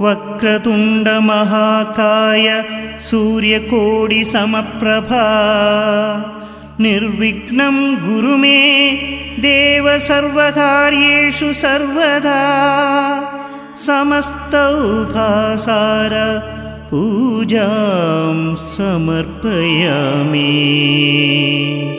वक्रतुण्डमहाकाय सूर्यकोडिसमप्रभा। निर्विघ्नं गुरु मे देव सर्वकार्येषु सर्वदा। समस्तौभासार पूजां समर्पयामि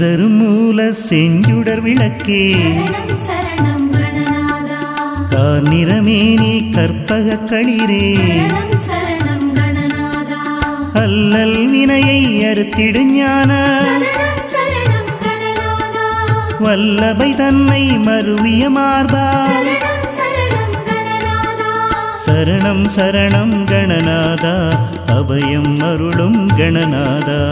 சீர்தரும் மூல செஞ்சுடர் விளக்கே. கார்நிறமேனி கற்பக களிரே. அல்லல் வினையை அறுத்திடு ஞான. வல்லபை தன்னை மருவிய மார்பா. சரணம் சரணம் கணநாதா. சரணம் சரணம் கணநாதா. அபயம் அருளும் கணநாதா.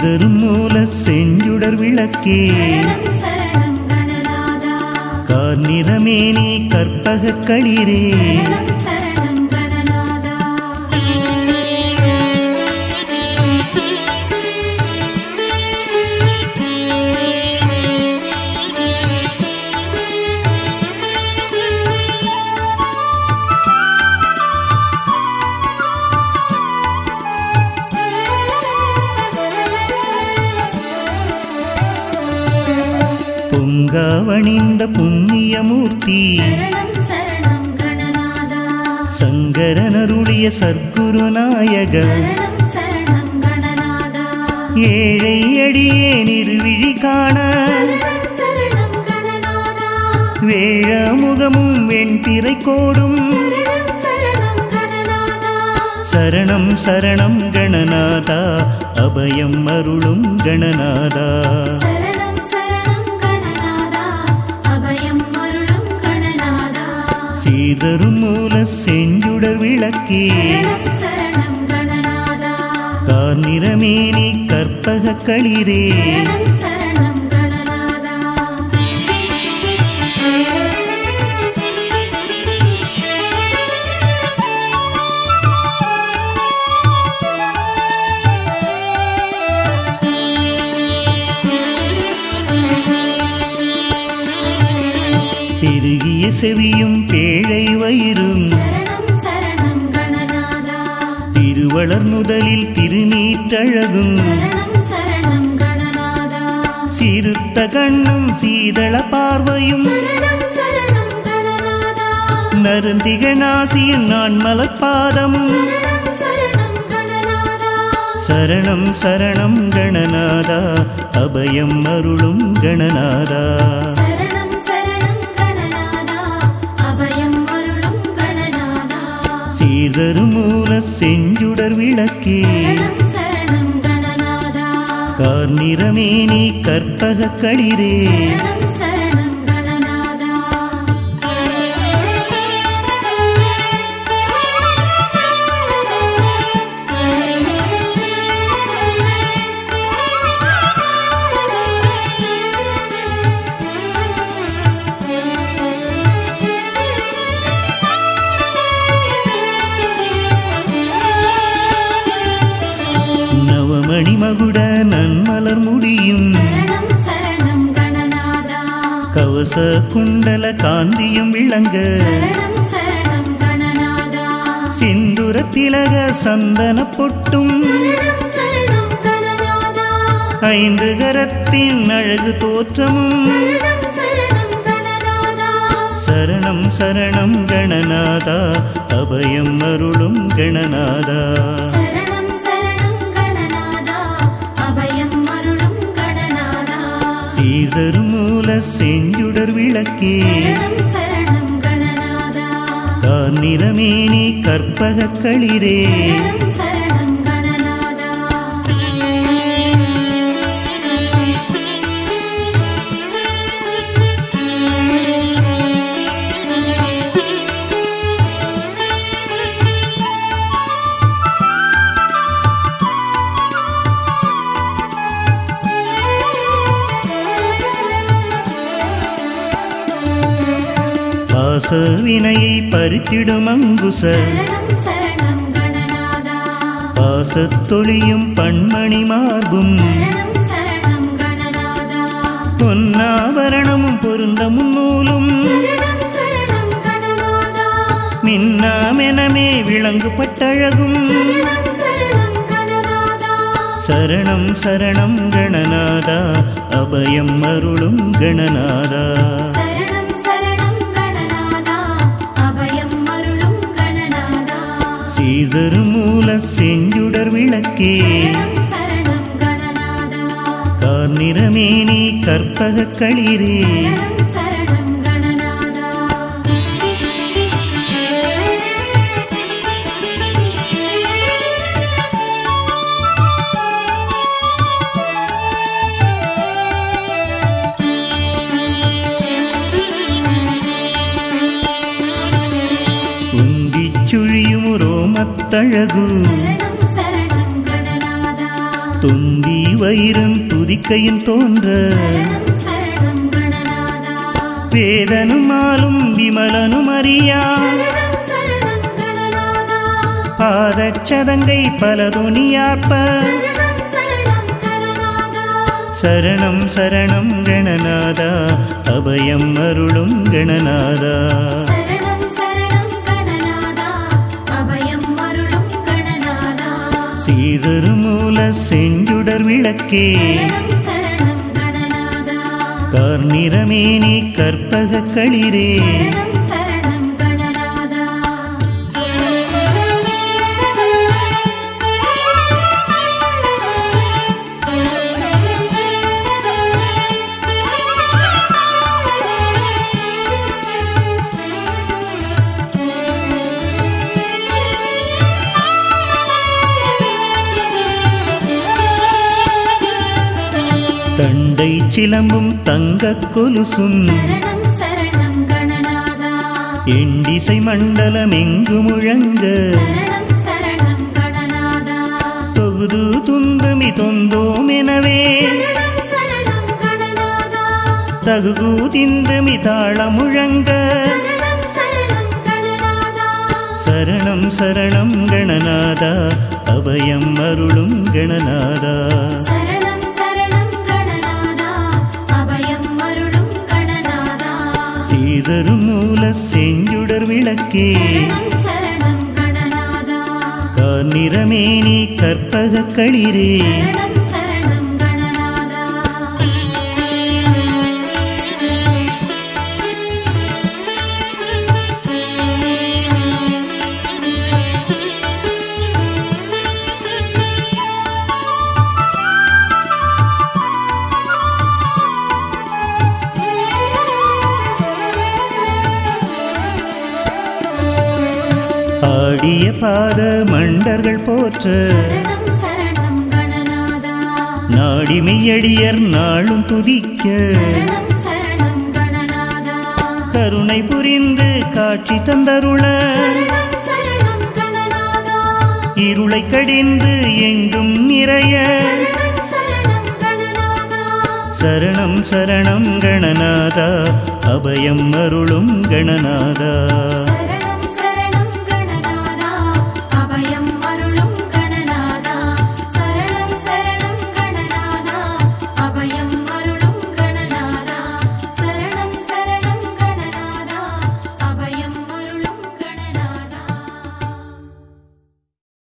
சீர்தரும் மூல செஞ்சுடர் விளக்கே. கார்நிறமேனி கற்பக களிரே. பொங்காவணிந்த புண்ணியமூர்த்தி சங்கரனருடைய சர்க்குருநாயக சரணம் சரணம் கணநாதா. ஏழை அடியே நிர்விழி காண. வேழ முகமும் வெண்பிறை கோடும். சரணம் சரணம் கணநாதா. அபயம் அருளும் கணநாதா. சீதரும் மூல செஞ்சுடர் விளக்கே. கார்நிறமேனி கற்பக களிரே. பெருகிய செவியும் பேழை வயிறும். திருவளர் முதலில் திருநீற்றழகும். சிறுத்த கண்ணும் சீதள பார்வையும். நருந்திக நாசியின் நான் மலப்பாதமும் சரணம் சரணம் கணநாதா சரணம் சரணம் கணநாதா அபயம் அருளும் கணநாதா சீர்தரும் மூல செஞ்சுடர் விளக்கே. கணநாதா கார்நிறமேனி கற்பக களிரே. நவமணி மகுட நன்மலர் முடியும். கவச குண்டல காந்தியும் விளங்க. சிந்துர திலக சந்தன பொட்டும். ஐந்து கரத்தின் அழகு தோற்றமும். சரணம் சரணம் கணநாதா. சரணம் சரணம் கணநாதா. அபயம் அருளும் கணநாதா. சீர்தரும் மூல செஞ்சுடர் விளக்கே. கார்நிறமேனி கற்பக களிரே. பாசவினையை பறித்திடும் அங்குச பாசத்தொழியும் பண்மணி மார்பும். பொன்னாபரணமும் பொருந்த முன்னூலும். மின்னாமெனமே விளங்கு பட்டழகும் சரணம் சரணம் கணநாதா. அபயம் அருளும் கணநாதா. சீதரு மூல செஞ்சுடர் விளக்கே. கார்நிறமேனி கற்பக களிரே. கணநாதா. தொந்தி வயிறும் துதிக்கையும் தோன்ற. வேதனும் ஆளும் விமலனும் அறியா. பாதச்சதங்கை பலதொனியார்ப்ப சரணம் சரணம் கணநாதா. அபயம் அருளும் கணநாதா. சீதரு மூல செஞ்சுடர் விளக்கே. கார்நிறமேனி கற்பக களிரே. தண்டை சிலம்பும் தங்கக் கொலுசும். எண்டிசை மண்டலம் எங்கு முழங்க. தொகுது துந்தமி தொந்தோம் எனவே. தகுகு திந்தமி தாள முழங்க. சரணம் சரணம் கணநாதா. அபயம் அருளும் கணநாதா. சீதரு மூல செஞ்சுடர் விளக்கே. கார்நிறமேனி கற்பக களிரே. ஆடிய பாத மண்டர்கள் போற்ற நாடிமையடியர் நாளும் துதிக்க கருணை புரிந்து காட்சி தந்தருள இருளை கடிந்து எங்கும் நிறைய சரணம் சரணம் கணநாதா. அபயம் அருளும் கணநாதா.